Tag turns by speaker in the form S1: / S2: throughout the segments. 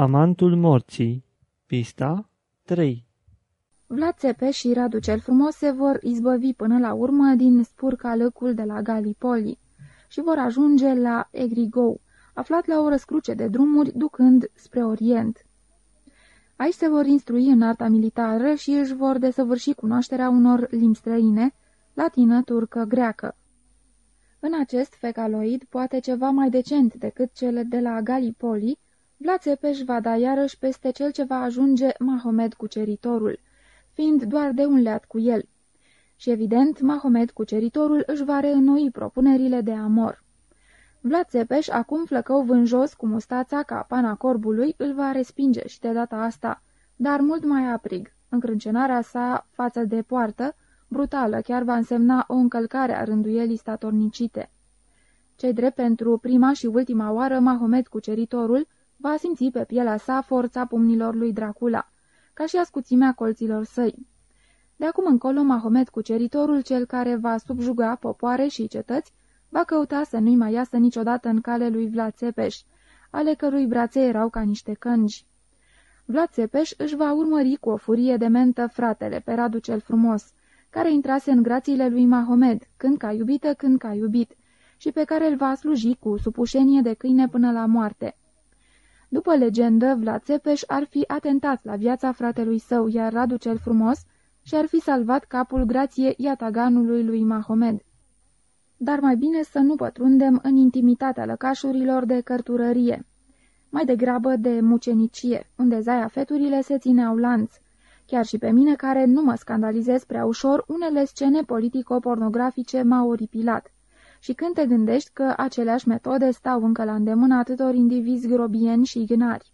S1: Amantul morții Pista 3
S2: Vlad Țepe și Radu cel Frumos se vor izbăvi până la urmă din spurca lăcul de la Galipoli și vor ajunge la Egrigou, aflat la o răscruce de drumuri ducând spre Orient. Aici se vor instrui în arta militară și își vor desăvârși cunoașterea unor limbi străine, latină, turcă, greacă. În acest fecaloid, poate ceva mai decent decât cele de la Galipoli, Vlad Țepeș va da iarăși peste cel ce va ajunge Mahomed cuceritorul, fiind doar de un leat cu el. Și evident, Mahomed cuceritorul își va reînnoi propunerile de amor. Vlad Țepeș, acum flăcău vânjos cu mustața ca pana corbului, îl va respinge și de data asta, dar mult mai aprig. Încrâncenarea sa față de poartă, brutală, chiar va însemna o încălcare a rânduielii statornicite. Cei drept pentru prima și ultima oară, Mahomed cuceritorul va simți pe pielea sa forța pumnilor lui Dracula, ca și ascuțimea colților săi. De acum încolo, Mahomet cuceritorul, cel care va subjuga popoare și cetăți, va căuta să nu-i mai iasă niciodată în cale lui Vlad Țepeș, ale cărui brațe erau ca niște cângi. Vlad Țepeș își va urmări cu o furie de mentă fratele pe Radu cel frumos, care intrase în grațiile lui Mahomed, când ca iubită, când ca iubit, și pe care îl va sluji cu supușenie de câine până la moarte. După legendă, Vlad Țepeș ar fi atentat la viața fratelui său, iar Radu cel frumos și-ar fi salvat capul grație iataganului lui Mahomed. Dar mai bine să nu pătrundem în intimitatea lăcașurilor de cărturărie, mai degrabă de mucenicie, unde zaia feturile se țineau lanț. Chiar și pe mine, care nu mă scandalizez prea ușor, unele scene politico-pornografice m-au oripilat și când te gândești că aceleași metode stau încă la îndemână atâtor indivizi grobieni și ignari.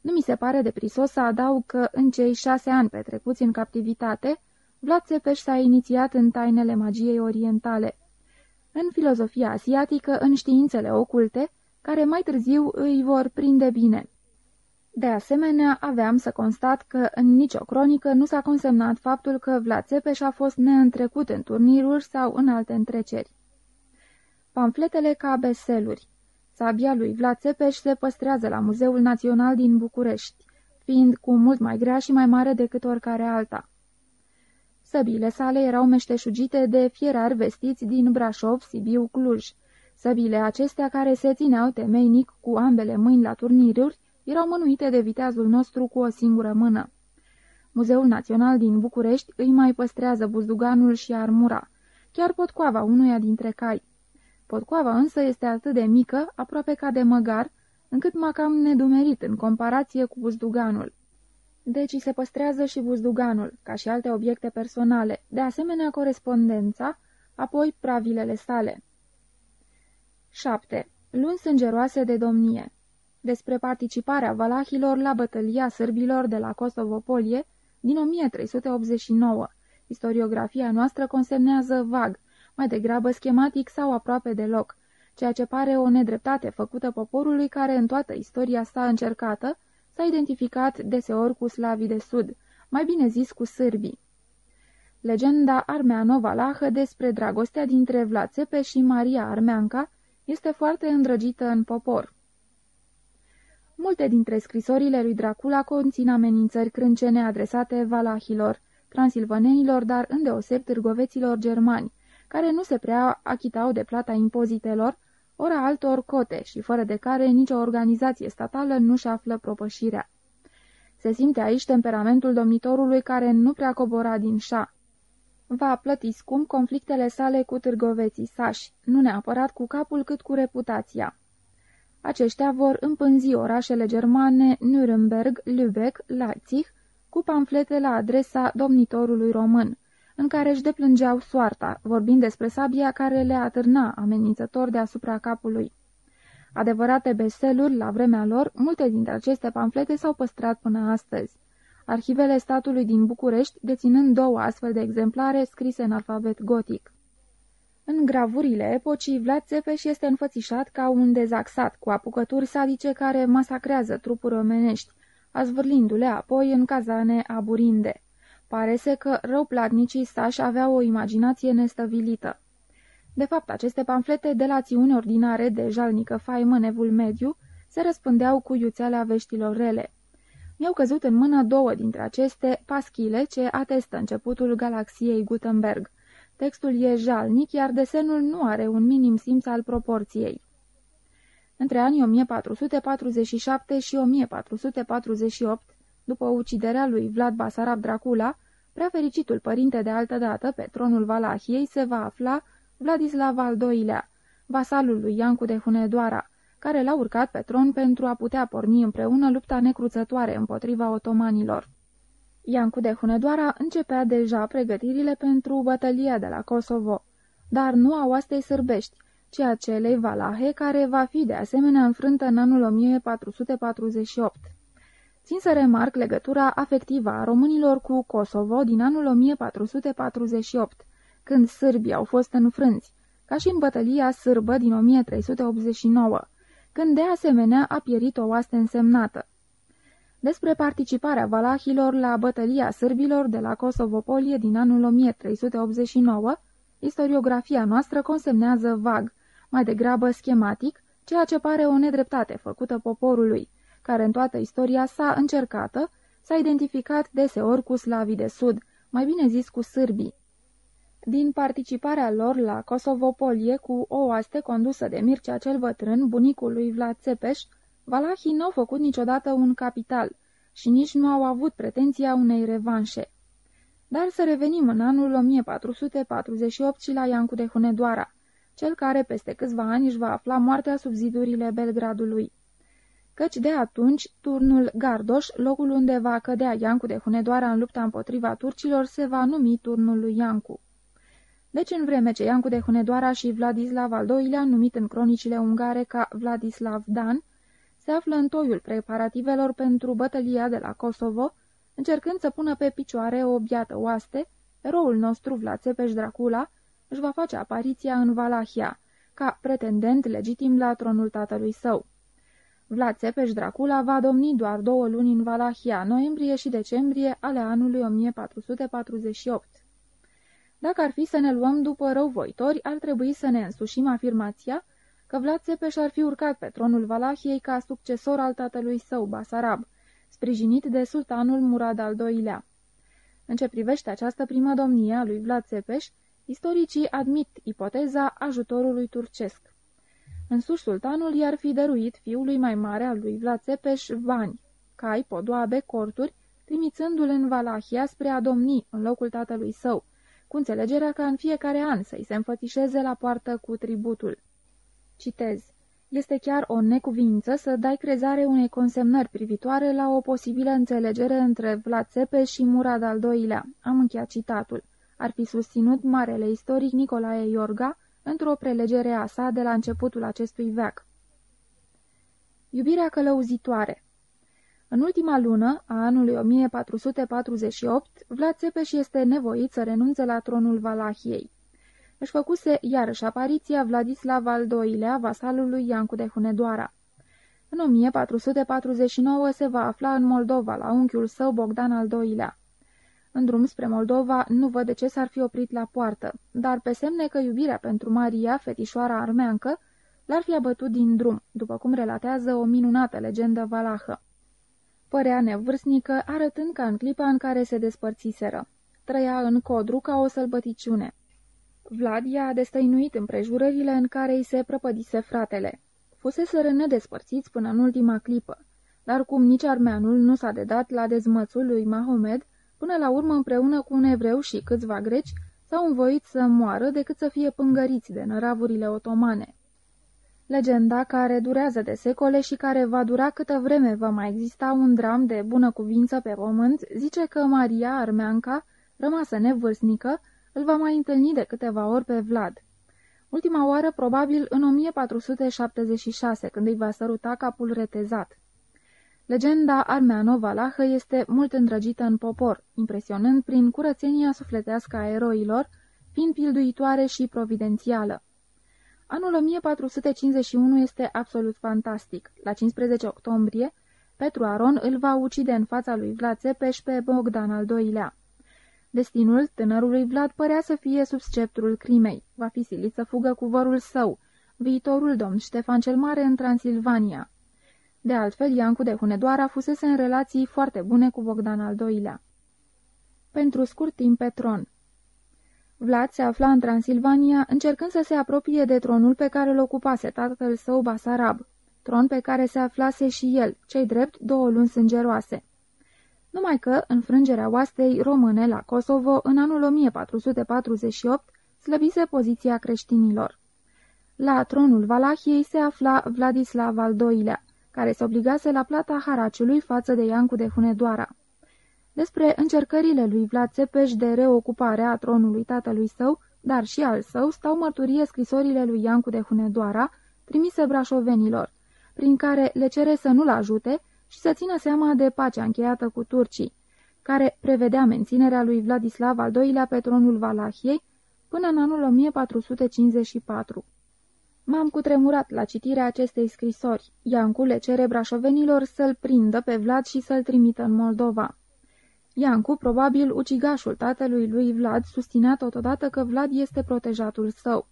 S2: Nu mi se pare de prisos să adaug că în cei șase ani petrecuți în captivitate, Vlad Țepeș s-a inițiat în tainele magiei orientale, în filozofia asiatică, în științele oculte, care mai târziu îi vor prinde bine. De asemenea, aveam să constat că în nicio cronică nu s-a consemnat faptul că Vlad Țepeș a fost neîntrecut în turniruri sau în alte întreceri. Pamfletele ca beseluri. Sabia lui Vlad Țepeș se păstrează la Muzeul Național din București, fiind cu mult mai grea și mai mare decât oricare alta. Săbile sale erau meșteșugite de fierari vestiți din Brașov, Sibiu, Cluj. Săbile acestea, care se țineau temeinic cu ambele mâini la turniruri, erau mânuite de viteazul nostru cu o singură mână. Muzeul Național din București îi mai păstrează buzduganul și armura, chiar potcoava unuia dintre cai. Potcoava însă este atât de mică, aproape ca de măgar, încât m-a cam nedumerit în comparație cu buzduganul. Deci se păstrează și buzduganul, ca și alte obiecte personale, de asemenea corespondența, apoi pravilele sale. 7. Luni sângeroase de domnie Despre participarea valahilor la bătălia sârbilor de la Kosovo-Polie din 1389. Istoriografia noastră consemnează vag, mai degrabă schematic sau aproape deloc, ceea ce pare o nedreptate făcută poporului care în toată istoria sa încercată s-a identificat deseori cu slavii de sud, mai bine zis cu sârbii. Legenda armeano-valahă despre dragostea dintre Vlațepe și Maria Armeanca este foarte îndrăgită în popor. Multe dintre scrisorile lui Dracula conțin amenințări crâncene adresate valahilor, transilvanenilor, dar îndeoseb târgoveților germani, care nu se prea achitau de plata impozitelor, ora altor cote și fără de care nicio organizație statală nu-și află propășirea. Se simte aici temperamentul domnitorului care nu prea cobora din șa. Va plăti scump conflictele sale cu târgoveții sași, nu neapărat cu capul cât cu reputația. Aceștia vor împânzi orașele germane Nuremberg, Lübeck, Leipzig, cu pamflete la adresa domnitorului român în care își deplângeau soarta, vorbind despre sabia care le atârna amenințător deasupra capului. Adevărate besteluri, la vremea lor, multe dintre aceste pamflete s-au păstrat până astăzi. Arhivele statului din București deținând două astfel de exemplare scrise în alfabet gotic. În gravurile epocii, Vlad Țepeș este înfățișat ca un dezaxat, cu apucături sadice care masacrează trupuri omenești, azvârlindu-le apoi în cazane aburinde. Pare se că răuplatnicii sași aveau o imaginație nestăvilită. De fapt, aceste pamflete, delațiuni ordinare de jalnică faimă în evul mediu, se răspândeau cu iuțeala veștilor rele. Mi-au căzut în mână două dintre aceste paschile ce atestă începutul galaxiei Gutenberg. Textul e jalnic, iar desenul nu are un minim simț al proporției. Între anii 1447 și 1448, după uciderea lui Vlad Basarab Dracula, prea fericitul părinte de altă dată pe tronul Valahiei se va afla Vladislav al II-lea, vasalul lui Iancu de Hunedoara, care l-a urcat pe tron pentru a putea porni împreună lupta necruțătoare împotriva otomanilor. Iancu de Hunedoara începea deja pregătirile pentru bătălia de la Kosovo, dar nu a oastei sârbești, ci a celei Valahe, care va fi de asemenea înfrântă în anul 1448. Țin să remarc legătura afectivă a românilor cu Kosovo din anul 1448, când sârbii au fost înfrânți, ca și în bătălia sârbă din 1389, când de asemenea a pierit o oaste însemnată. Despre participarea valahilor la bătălia sârbilor de la Kosovo-Polie din anul 1389, istoriografia noastră consemnează vag, mai degrabă schematic, ceea ce pare o nedreptate făcută poporului, care în toată istoria sa încercată s-a identificat deseori cu slavii de sud, mai bine zis cu sârbii. Din participarea lor la Kosovo-Polie cu o oaste condusă de Mircea cel Bătrân, bunicul lui Vlad Țepeș, Valahii n-au făcut niciodată un capital și nici nu au avut pretenția unei revanșe. Dar să revenim în anul 1448 și la Iancu de Hunedoara, cel care peste câțiva ani își va afla moartea sub zidurile Belgradului. Căci de atunci, turnul Gardoș, locul unde va cădea Iancu de Hunedoara în lupta împotriva turcilor, se va numi turnul lui Iancu. Deci, în vreme ce Iancu de Hunedoara și Vladislav al II-lea, numit în cronicile ungare ca Vladislav Dan, se află în toiul preparativelor pentru bătălia de la Kosovo, încercând să pună pe picioare o biată oaste, eroul nostru Vlad Țepeș Dracula își va face apariția în Valahia, ca pretendent legitim la tronul tatălui său. Vlad Țepeș Dracula va domni doar două luni în Valahia, noiembrie și decembrie ale anului 1448. Dacă ar fi să ne luăm după răuvoitori, ar trebui să ne însușim afirmația că Vlad Țepeș ar fi urcat pe tronul Valahiei ca succesor al tatălui său, Basarab, sprijinit de sultanul Murad al II-lea. În ce privește această primă domnie a lui Vlad Țepeș, istoricii admit ipoteza ajutorului turcesc. Însuși sultanul i-ar fi dăruit fiului mai mare al lui Vlad Țepeș bani, cai, podoabe, corturi, trimițându-l în Valahia spre a domni în locul tatălui său, cu înțelegerea ca în fiecare an să-i se înfățișeze la poartă cu tributul. Citez. Este chiar o necuvință să dai crezare unei consemnări privitoare la o posibilă înțelegere între Vlad Țepe și Murad al II-lea. Am încheiat citatul. Ar fi susținut marele istoric Nicolae Iorga într-o prelegere a sa de la începutul acestui veac. Iubirea călăuzitoare în ultima lună a anului 1448, Vlad Țepeș este nevoit să renunțe la tronul Valahiei. Își făcuse iarăși apariția Vladislav al II-lea, vasalul lui Iancu de Hunedoara. În 1449 se va afla în Moldova, la unchiul său Bogdan al II-lea. În drum spre Moldova nu văd de ce s-ar fi oprit la poartă, dar pe semne că iubirea pentru Maria, fetișoara armeancă, l-ar fi abătut din drum, după cum relatează o minunată legendă valahă. Părea nevârstnică, arătând ca în clipa în care se despărțiseră. Trăia în codru ca o sălbăticiune. Vlad i-a destăinuit împrejurările în care îi se prăpădise fratele. Fuseseră nedespărțiți până în ultima clipă, dar cum nici armeanul nu s-a dedat la dezmățul lui Mahomed, până la urmă împreună cu un evreu și câțiva greci, s-au învoit să moară decât să fie pângăriți de năravurile otomane. Legenda care durează de secole și care va dura câtă vreme va mai exista un dram de bună cuvință pe pământ, zice că Maria Armeanca, rămasă nevârstnică, îl va mai întâlni de câteva ori pe Vlad. Ultima oară probabil în 1476, când îi va săruta capul retezat. Legenda armeano-valahă este mult îndrăgită în popor, impresionând prin curățenia sufletească a eroilor, fiind pilduitoare și providențială. Anul 1451 este absolut fantastic. La 15 octombrie, Petru Aron îl va ucide în fața lui Vlad Țepeș pe Bogdan al II-lea. Destinul tânărului Vlad părea să fie sub sceptrul crimei. Va fi silit să fugă cu vărul său, viitorul domn Ștefan cel Mare în Transilvania. De altfel, Iancu de Hunedoara fusese în relații foarte bune cu Bogdan al II-lea. Pentru scurt timp pe tron Vlad se afla în Transilvania, încercând să se apropie de tronul pe care îl ocupase tatăl său Basarab, tron pe care se aflase și el, cei drept două luni sângeroase. Numai că înfrângerea oastei române la Kosovo în anul 1448 slăbise poziția creștinilor. La tronul Valahiei se afla Vladislav al II-lea, care se obligase la plata haraciului față de Iancu de Hunedoara. Despre încercările lui Vlad Țepeș de reocupare a tronului tatălui său, dar și al său, stau mărturie scrisorile lui Iancu de Hunedoara, trimise brașovenilor, prin care le cere să nu-l ajute și să țină seama de pacea încheiată cu turcii, care prevedea menținerea lui Vladislav al II-lea pe tronul Valahiei până în anul 1454. M-am cutremurat la citirea acestei scrisori. Iancu le cere brașovenilor să-l prindă pe Vlad și să-l trimită în Moldova. Iancu, probabil ucigașul tatălui lui Vlad, susținea totodată că Vlad este protejatul său.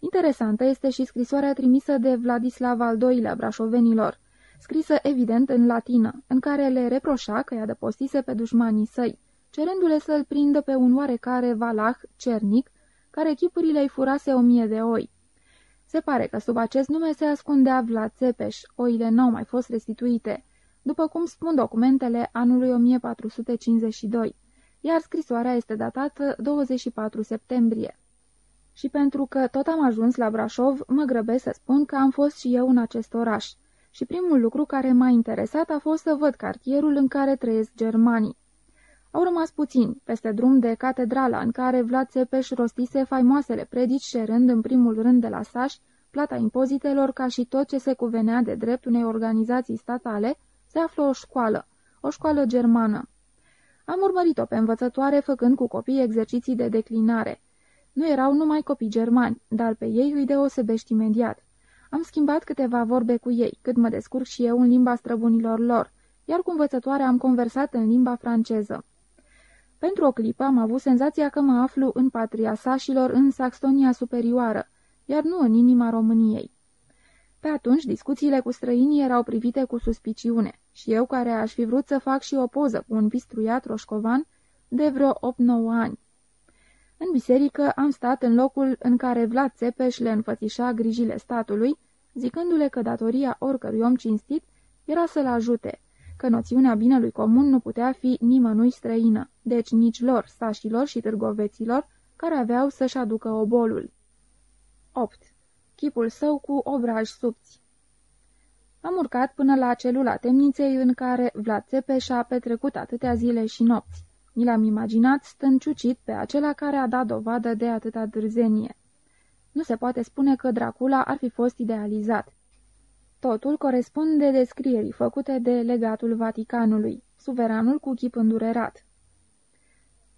S2: Interesantă este și scrisoarea trimisă de Vladislav al II-lea brașovenilor, scrisă evident în latină, în care le reproșa că i-a dăpostise pe dușmanii săi, cerându-le să-l prindă pe un oarecare valah cernic, care chipurile îi furase o mie de oi. Se pare că sub acest nume se ascundea Vlad Țepeș, oile n-au mai fost restituite, după cum spun documentele anului 1452, iar scrisoarea este datată 24 septembrie. Și pentru că tot am ajuns la Brașov, mă grăbesc să spun că am fost și eu în acest oraș. Și primul lucru care m-a interesat a fost să văd cartierul în care trăiesc germanii. Au rămas puțini, peste drum de catedrala în care Vlad Țepeș rostise faimoasele predici cerând în primul rând de la Saș plata impozitelor ca și tot ce se cuvenea de drept unei organizații statale, se află o școală, o școală germană. Am urmărit-o pe învățătoare făcând cu copii exerciții de declinare. Nu erau numai copii germani, dar pe ei îi deosebești imediat. Am schimbat câteva vorbe cu ei, cât mă descurc și eu în limba străbunilor lor, iar cu învățătoare am conversat în limba franceză. Pentru o clipă am avut senzația că mă aflu în patria sașilor în Saxonia superioară, iar nu în inima României. Pe atunci, discuțiile cu străinii erau privite cu suspiciune și eu, care aș fi vrut să fac și o poză cu un pistruiat roșcovan, de vreo 8-9 ani. În biserică am stat în locul în care Vlad Țepeș le înfățișa grijile statului, zicându-le că datoria oricărui om cinstit era să-l ajute, că noțiunea binelui comun nu putea fi nimănui străină, deci nici lor, sașilor și târgoveților, care aveau să-și aducă obolul. 8. Chipul său cu obraji subți Am urcat până la celula temniței în care Vlad Țepeș a petrecut atâtea zile și nopți. Mi l-am imaginat stând ciucit pe acela care a dat dovadă de atâta dârzenie. Nu se poate spune că Dracula ar fi fost idealizat. Totul corespunde descrierii făcute de legatul Vaticanului, suveranul cu chip îndurerat.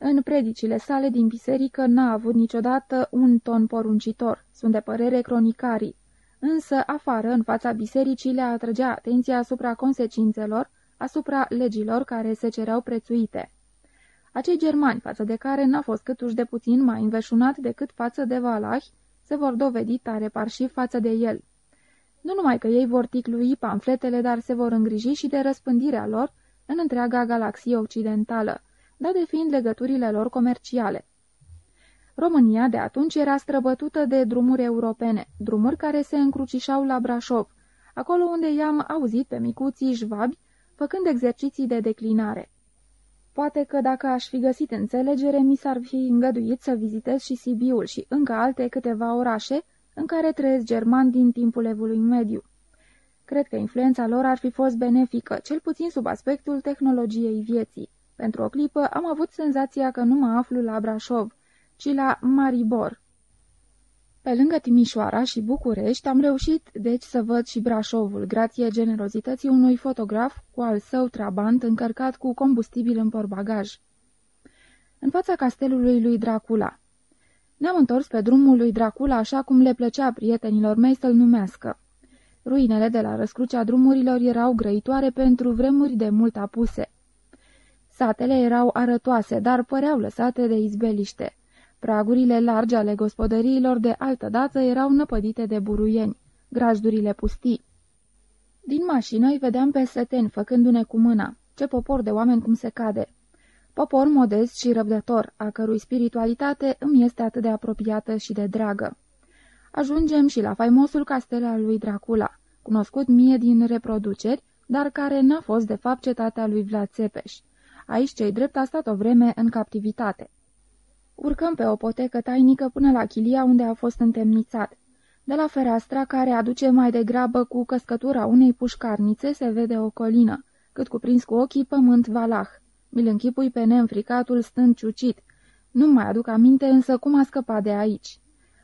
S2: În predicile sale din biserică n-a avut niciodată un ton poruncitor, sunt de părere cronicarii, însă afară, în fața bisericii, le atrăgea atenția asupra consecințelor, asupra legilor care se cereau prețuite. Acei germani, față de care n-a fost câtuși de puțin mai înveșunat decât față de Valahi, se vor dovedi tare parși față de el. Nu numai că ei vor ticlui pamfletele, dar se vor îngriji și de răspândirea lor în întreaga galaxie occidentală, date fiind legăturile lor comerciale. România de atunci era străbătută de drumuri europene, drumuri care se încrucișau la Brașov, acolo unde i-am auzit pe micuții jvabi făcând exerciții de declinare. Poate că dacă aș fi găsit înțelegere, mi s-ar fi îngăduit să vizitez și Sibiul și încă alte câteva orașe în care trăiesc germani din timpul evului mediu. Cred că influența lor ar fi fost benefică, cel puțin sub aspectul tehnologiei vieții. Pentru o clipă am avut senzația că nu mă aflu la Brașov, ci la Maribor. Pe lângă Timișoara și București am reușit deci să văd și Brașovul, grație generozității unui fotograf cu al său trabant încărcat cu combustibil în porbagaj. În fața castelului lui Dracula. Ne-am întors pe drumul lui Dracula așa cum le plăcea prietenilor mei să-l numească. Ruinele de la răscrucea drumurilor erau grăitoare pentru vremuri de mult apuse. Satele erau arătoase, dar păreau lăsate de izbeliște. Pragurile largi ale gospodăriilor de altă dată erau năpădite de buruieni, grajdurile pustii. Din mașină îi vedeam pe săteni făcându-ne cu mâna. Ce popor de oameni cum se cade! Popor modest și răbdător, a cărui spiritualitate îmi este atât de apropiată și de dragă. Ajungem și la faimosul castel al lui Dracula, cunoscut mie din reproduceri, dar care n-a fost de fapt cetatea lui Vlad Țepeș. Aici cei drept a stat o vreme în captivitate. Urcăm pe o potecă tainică până la chilia unde a fost întemnițat. De la fereastra, care aduce mai degrabă cu căscătura unei pușcarnițe, se vede o colină, cât cuprins cu ochii pământ valah. Mi-l închipui pe neînfricatul stând ciucit. Nu mai aduc aminte însă cum a scăpat de aici.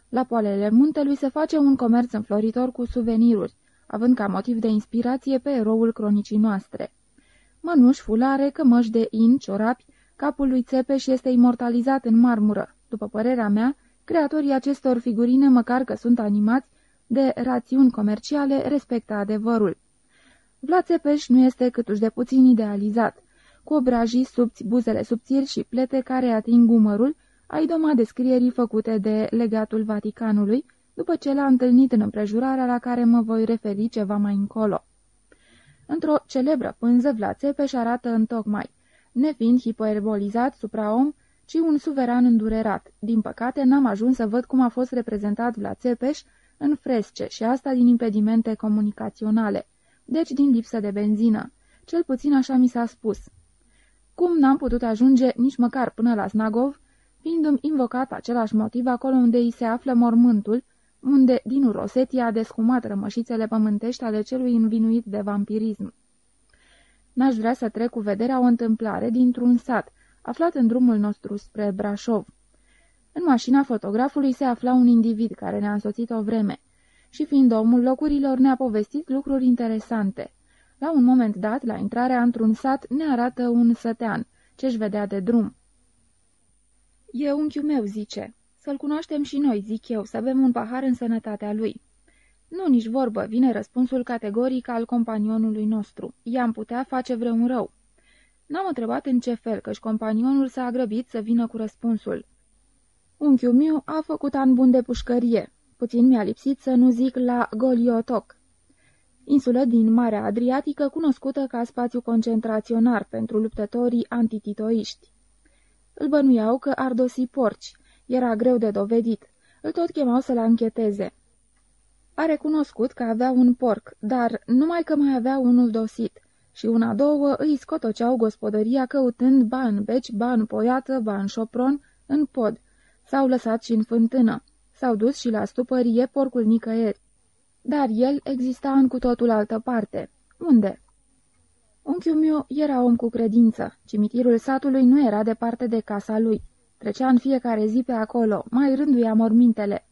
S2: La poalele muntelui se face un comerț înfloritor cu suveniruri, având ca motiv de inspirație pe eroul cronicii noastre. Mănuși, fulare, cămăși de in, ciorapi, capul lui Țepeș este imortalizat în marmură. După părerea mea, creatorii acestor figurine, măcar că sunt animați de rațiuni comerciale, respectă adevărul. Vlad Țepeș nu este câtuși de puțin idealizat, cu obrajii subți, buzele subțiri și plete care ating umărul, a idoma descrierii făcute de legatul Vaticanului, după ce l-a întâlnit în împrejurarea la care mă voi referi ceva mai încolo. Într-o celebră pânză, Vlad Țepeș arată întocmai, nefiind hiperbolizat supra om, ci un suveran îndurerat. Din păcate, n-am ajuns să văd cum a fost reprezentat Vlad Țepeș în fresce și asta din impedimente comunicaționale, deci din lipsă de benzină. Cel puțin așa mi s-a spus. Cum n-am putut ajunge nici măcar până la Snagov, fiindu-mi invocat același motiv acolo unde îi se află mormântul, unde din Rosetia a descumat rămășițele pământești ale celui învinuit de vampirism. N-aș vrea să trec cu vederea o întâmplare dintr-un sat, aflat în drumul nostru spre Brașov. În mașina fotografului se afla un individ care ne-a însoțit o vreme și, fiind omul locurilor, ne-a povestit lucruri interesante. La un moment dat, la intrarea într-un sat, ne arată un sătean, ce-și vedea de drum. E unchiul meu, zice. Să-l cunoaștem și noi, zic eu, să bem un pahar în sănătatea lui. Nu, nici vorbă, vine răspunsul categoric al companionului nostru. I-am putea face vreun rău. N-am întrebat în ce fel, căci companionul s-a grăbit să vină cu răspunsul. Unchiul meu a făcut an bun de pușcărie. Puțin mi-a lipsit să nu zic la Goliotoc. Insulă din Marea Adriatică, cunoscută ca spațiu concentraționar pentru luptătorii antititoiști. Îl bănuiau că ar dosi porci. Era greu de dovedit. Îl tot chemau să-l ancheteze. A recunoscut că avea un porc, dar numai că mai avea unul dosit. Și una două îi scotoceau gospodăria căutând ba în beci, ba în poiată, ba în șopron, în pod. S-au lăsat și în fântână. S-au dus și la stupărie porcul nicăieri. Dar el exista în cu totul altă parte. Unde? Unchiul meu era om cu credință. Cimitirul satului nu era departe de casa lui. Trecea în fiecare zi pe acolo, mai rânduia mormintele.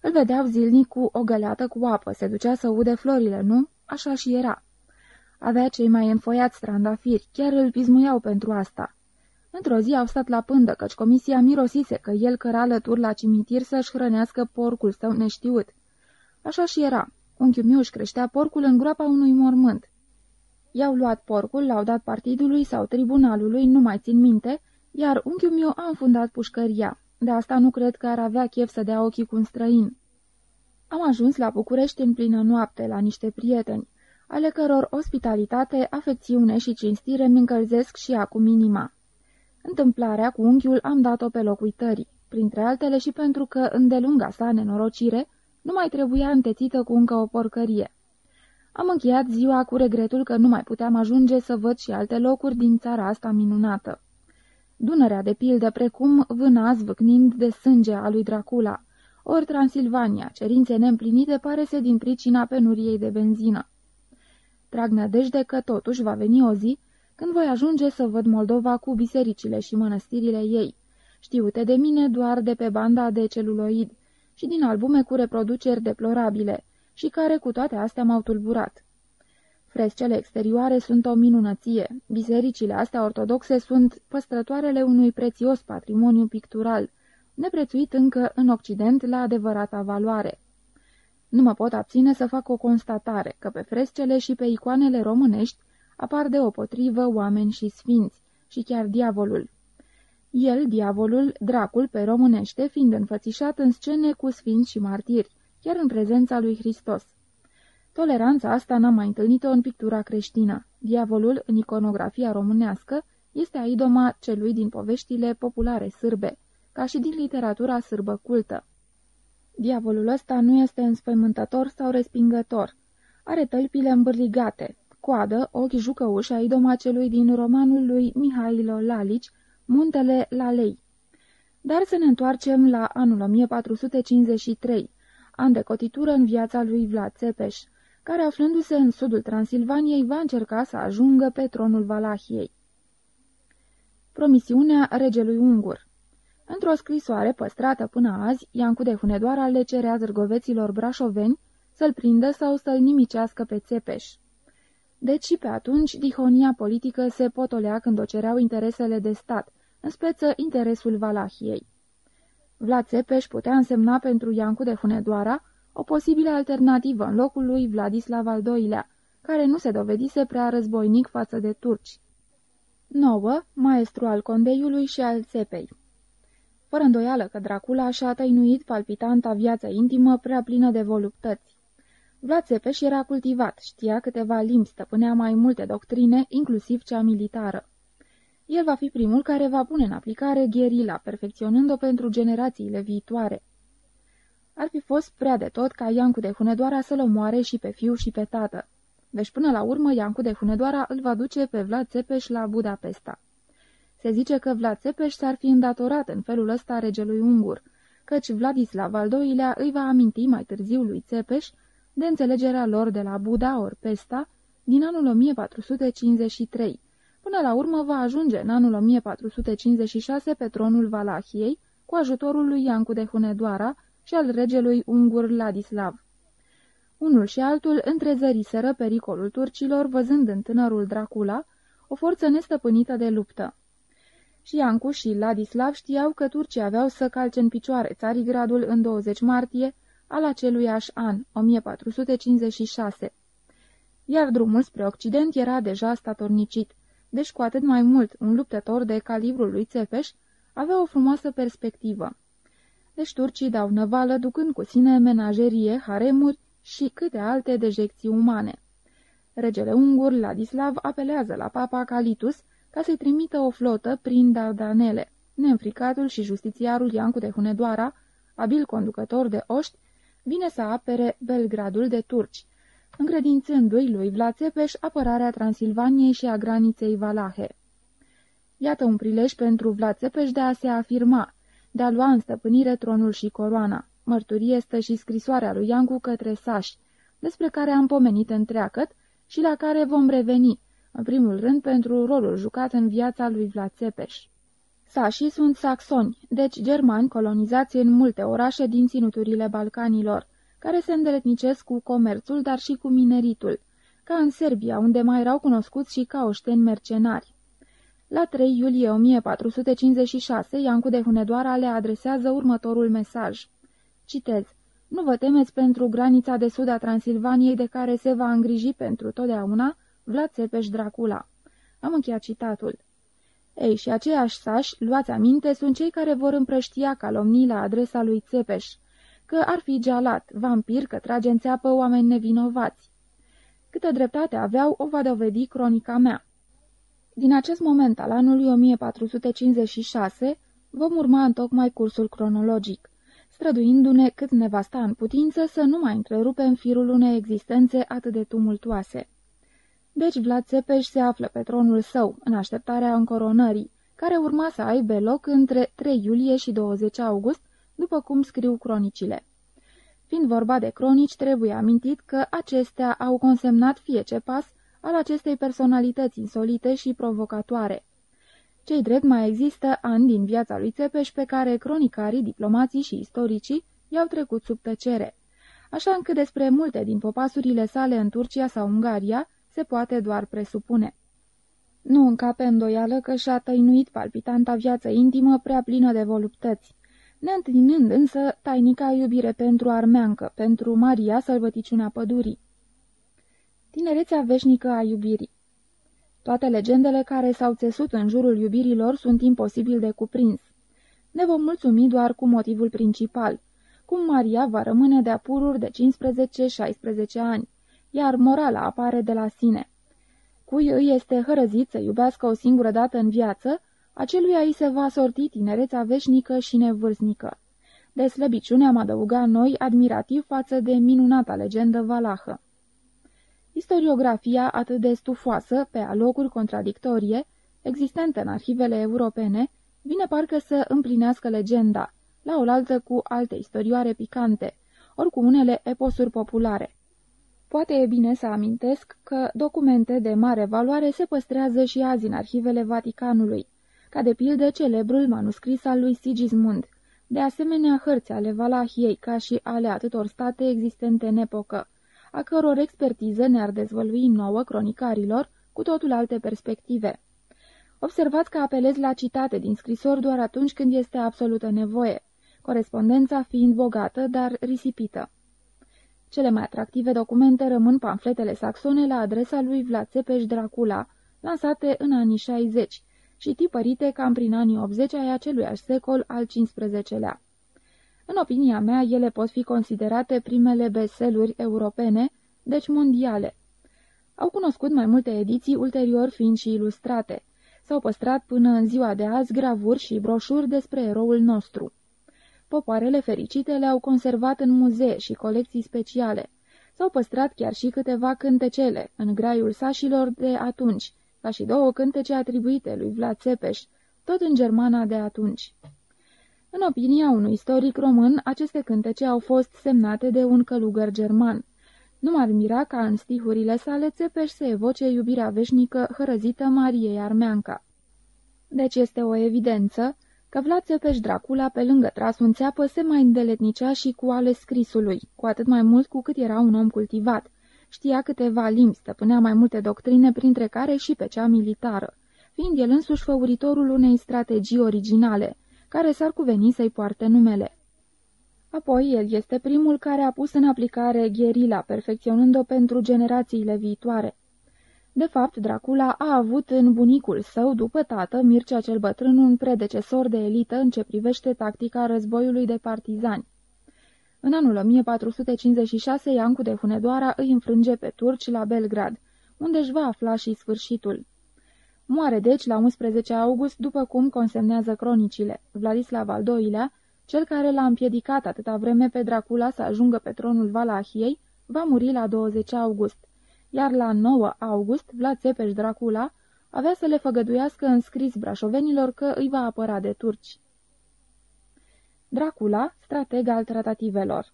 S2: Îl vedeau zilnic cu o găleată cu apă, se ducea să ude florile, nu? Așa și era. Avea cei mai înfoiați trandafiri, chiar îl pismuiau pentru asta. Într-o zi au stat la pândă, căci comisia mirosise că el căra alături la cimitir să-și hrănească porcul său neștiut. Așa și era. Unchiul meu își creștea porcul în groapa unui mormânt. I-au luat porcul, l-au dat partidului sau tribunalului, nu mai țin minte, iar unchiul meu a înfundat pușcăria. De asta nu cred că ar avea chef să dea ochii cu un străin. Am ajuns la București în plină noapte, la niște prieteni, ale căror ospitalitate, afecțiune și cinstire mi încălzesc și acum inima. Întâmplarea cu unchiul am dat-o pe loc uitării, printre altele și pentru că, îndelunga sa nenorocire, nu mai trebuia întețită cu încă o porcărie. Am încheiat ziua cu regretul că nu mai puteam ajunge să văd și alte locuri din țara asta minunată. Dunărea, de pildă, precum vâna zvâcnind de sânge a lui Dracula, ori Transilvania, cerințe neîmplinite pare să din pricina penuriei de benzină. Trag nădejde că totuși va veni o zi când voi ajunge să văd Moldova cu bisericile și mănăstirile ei, știute de mine doar de pe banda de celuloid și din albume cu reproduceri deplorabile, și care cu toate astea m-au tulburat. Frescele exterioare sunt o minunăție. Bisericile astea ortodoxe sunt păstrătoarele unui prețios patrimoniu pictural, neprețuit încă în Occident la adevărata valoare. Nu mă pot abține să fac o constatare că pe frescele și pe icoanele românești apar deopotrivă oameni și sfinți, și chiar diavolul. El, diavolul, dracul pe românește, fiind înfățișat în scene cu sfinți și martiri, chiar în prezența lui Hristos. Toleranța asta n-am mai întâlnit-o în pictura creștină. Diavolul, în iconografia românească, este aidoma celui din poveștile populare sârbe, ca și din literatura sârbă cultă. Diavolul ăsta nu este înspăimântător sau respingător. Are tălpile îmbârligate, coadă, ochi jucăuși a idoma celui din romanul lui Mihailo Lalici, Muntele Lalei. Dar să ne întoarcem la anul 1453, an de cotitură în viața lui Vlad Țepeș, care aflându-se în sudul Transilvaniei va încerca să ajungă pe tronul Valahiei. Promisiunea regelui ungur Într-o scrisoare păstrată până azi, Iancu de Hunedoara le cerea zârgoveților brașoveni să-l prindă sau să-l nimicească pe Țepeș. Deci și pe atunci, dihonia politică se potolea când o cereau interesele de stat, în speță interesul Valahiei. Vlad Țepeș putea însemna pentru Iancu de Hunedoara o posibilă alternativă în locul lui Vladislav al II-lea, care nu se dovedise prea războinic față de turci. 9. Maestru al condeiului și al țepei Fără îndoială că Dracula și-a tăinuit palpitanta viață intimă prea plină de voluptăți. Vlad Țepeș era cultivat, știa câteva limbi, stăpânea mai multe doctrine, inclusiv cea militară. El va fi primul care va pune în aplicare gherila, perfecționând-o pentru generațiile viitoare. Ar fi fost prea de tot ca Iancu de Hunedoara să-l omoare și pe fiu și pe tată. Deci până la urmă Iancu de Hunedoara îl va duce pe Vlad Țepeș la Budapesta. Se zice că Vlad Țepeș s-ar fi îndatorat în felul ăsta regelui ungur, căci Vladislav al II-lea îi va aminti mai târziu lui Țepeș de înțelegerea lor de la Buda ori Pesta din anul 1453. Până la urmă va ajunge în anul 1456 pe tronul Valahiei cu ajutorul lui Iancu de Hunedoara și al regelui ungur Ladislav. Unul și altul întrezăriseră pericolul turcilor văzând în tânărul Dracula o forță nestăpânită de luptă. Și Șiancu și Ladislav știau că turcii aveau să calce în picioare Țarigradul în 20 martie al aceluiași an, 1456. Iar drumul spre Occident era deja statornicit, deci cu atât mai mult un luptător de calibrul lui Țepeș avea o frumoasă perspectivă. Deci șturcii dau năvală ducând cu sine menagerie, haremuri și câte alte dejecții umane. Regele ungur, Ladislav, apelează la papa Calitus ca să-i trimită o flotă prin Dardanele. Neînfricatul și justițiarul Iancu de Hunedoara, abil conducător de oști, vine să apere Belgradul de turci, încredințându-i lui Vlad Țepeș apărarea Transilvaniei și a graniței Valahe. Iată un prilej pentru Vlad Țepeș de a se afirma, de a lua în stăpânire tronul și coroana. Mărturie este și scrisoarea lui Iancu către Sași, despre care am pomenit întreagăt și la care vom reveni, în primul rând pentru rolul jucat în viața lui Vlad Țepeș. Sașii sunt saxoni, deci germani colonizați în multe orașe din ținuturile Balcanilor, care se îndeletnicesc cu comerțul, dar și cu mineritul, ca în Serbia, unde mai erau cunoscuți și ca oșteni mercenari. La 3 iulie 1456, Iancu de Hunedoara le adresează următorul mesaj. Citez. Nu vă temeți pentru granița de sud a Transilvaniei de care se va îngriji pentru totdeauna Vlad Țepeș Dracula. Am încheiat citatul. Ei, și aceiași sași, luați aminte, sunt cei care vor împrăștia calomnii la adresa lui Țepeș, că ar fi gealat, vampir, că trage în țeapă oameni nevinovați. Câtă dreptate aveau, o va dovedi cronica mea. Din acest moment al anului 1456 vom urma în tocmai cursul cronologic, străduindu-ne cât ne va sta în putință să nu mai întrerupem firul unei existențe atât de tumultoase. Deci Vlad Țepeș se află pe tronul său, în așteptarea încoronării, care urma să aibă loc între 3 iulie și 20 august, după cum scriu cronicile. Fiind vorba de cronici, trebuie amintit că acestea au consemnat fie ce pas al acestei personalități insolite și provocatoare. Cei drept mai există ani din viața lui Țepeș pe care cronicarii, diplomații și istoricii i-au trecut sub tăcere. Așa încât despre multe din popasurile sale în Turcia sau Ungaria se poate doar presupune. Nu încape îndoială că și-a tăinuit palpitanta viață intimă prea plină de voluptăți, neîntâlnind însă tainica iubire pentru armeancă, pentru Maria, sălbăticiunea pădurii. Tinerețea veșnică a iubirii Toate legendele care s-au țesut în jurul iubirilor sunt imposibil de cuprins. Ne vom mulțumi doar cu motivul principal, cum Maria va rămâne de-a pururi de 15-16 ani, iar morala apare de la sine. Cui îi este hărăzit să iubească o singură dată în viață, aceluia îi se va sorti tinereța veșnică și nevârstnică. De slăbiciune am adăugat noi admirativ față de minunata legendă valahă. Istoriografia atât de stufoasă, pe alocuri contradictorie, existentă în arhivele europene, vine parcă să împlinească legenda, la oaltă cu alte istorioare picante, ori cu unele eposuri populare. Poate e bine să amintesc că documente de mare valoare se păstrează și azi în arhivele Vaticanului, ca de pildă celebrul manuscris al lui Sigismund, de asemenea hărți ale Valahiei ca și ale atâtor state existente în epocă, a căror expertiză ne-ar dezvălui nouă cronicarilor cu totul alte perspective. Observați că apelez la citate din scrisori doar atunci când este absolută nevoie, corespondența fiind bogată, dar risipită. Cele mai atractive documente rămân pamfletele saxone la adresa lui Vlad Țepeș Dracula, lansate în anii 60 și tipărite cam prin anii 80 ai aceluiași secol al XV-lea. În opinia mea, ele pot fi considerate primele bestseluri europene, deci mondiale. Au cunoscut mai multe ediții, ulterior fiind și ilustrate. S-au păstrat până în ziua de azi gravuri și broșuri despre eroul nostru. Popoarele fericite le-au conservat în muzee și colecții speciale. S-au păstrat chiar și câteva cântecele în graiul sașilor de atunci, ca și două cântece atribuite lui Vlad Țepeș, tot în germana de atunci. În opinia unui istoric român, aceste cântece au fost semnate de un călugăr german. Nu m-ar mira ca în stihurile sale Țepeș să evoce iubirea veșnică hărăzită Mariei Armeanca. Deci este o evidență că Vlad Țepeș Dracula, pe lângă trasul în țeapă, se mai îndeletnicea și cu ale scrisului, cu atât mai mult cu cât era un om cultivat. Știa câteva limbi, stăpânea mai multe doctrine, printre care și pe cea militară, fiind el însuși făuritorul unei strategii originale, care s-ar cuveni să-i poarte numele. Apoi, el este primul care a pus în aplicare gherila, perfecționând-o pentru generațiile viitoare. De fapt, Dracula a avut în bunicul său, după tată, Mircea cel bătrân, un predecesor de elită în ce privește tactica războiului de partizani. În anul 1456, Iancu de Hunedoara îi înfrânge pe turci la Belgrad, unde își va afla și sfârșitul. Moare deci la 11 august, după cum consemnează cronicile. Vladislav al II-lea, cel care l-a împiedicat atâta vreme pe Dracula să ajungă pe tronul Valahiei, va muri la 20 august, iar la 9 august Vlad Țepeș Dracula avea să le făgăduiască în scris brașovenilor că îi va apăra de turci. Dracula, strateg al tratativelor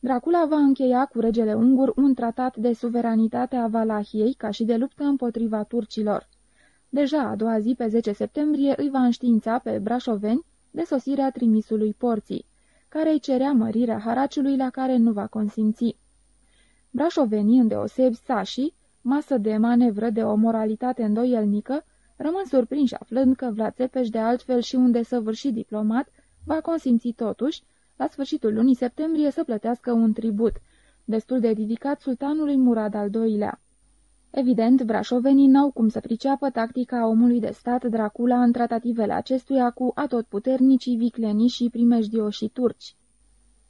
S2: Dracula va încheia cu regele ungur un tratat de suveranitate a Valahiei ca și de luptă împotriva turcilor. Deja a doua zi, pe 10 septembrie, îi va înștiința pe brașoveni de sosirea trimisului porții, care îi cerea mărirea haraciului la care nu va consimți. Brașovenii, îndeosebi sașii, masă de manevră de o moralitate îndoielnică, rămân surprinși aflând că Vlad Țepeș, de altfel și un desăvârșit diplomat, va consimți totuși, la sfârșitul lunii septembrie, să plătească un tribut, destul de ridicat sultanului Murad al II-lea. Evident, brașovenii n-au cum să priceapă tactica omului de stat Dracula în tratativele acestuia cu atotputernicii viclenii și primejdioși turci.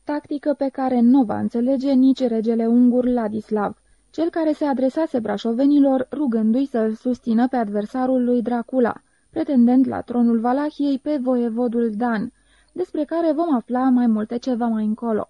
S2: Tactică pe care nu va înțelege nici regele ungur Ladislav, cel care se adresase brașovenilor rugându-i să-l susțină pe adversarul lui Dracula, pretendent la tronul Valahiei pe voievodul Dan, despre care vom afla mai multe ceva mai încolo.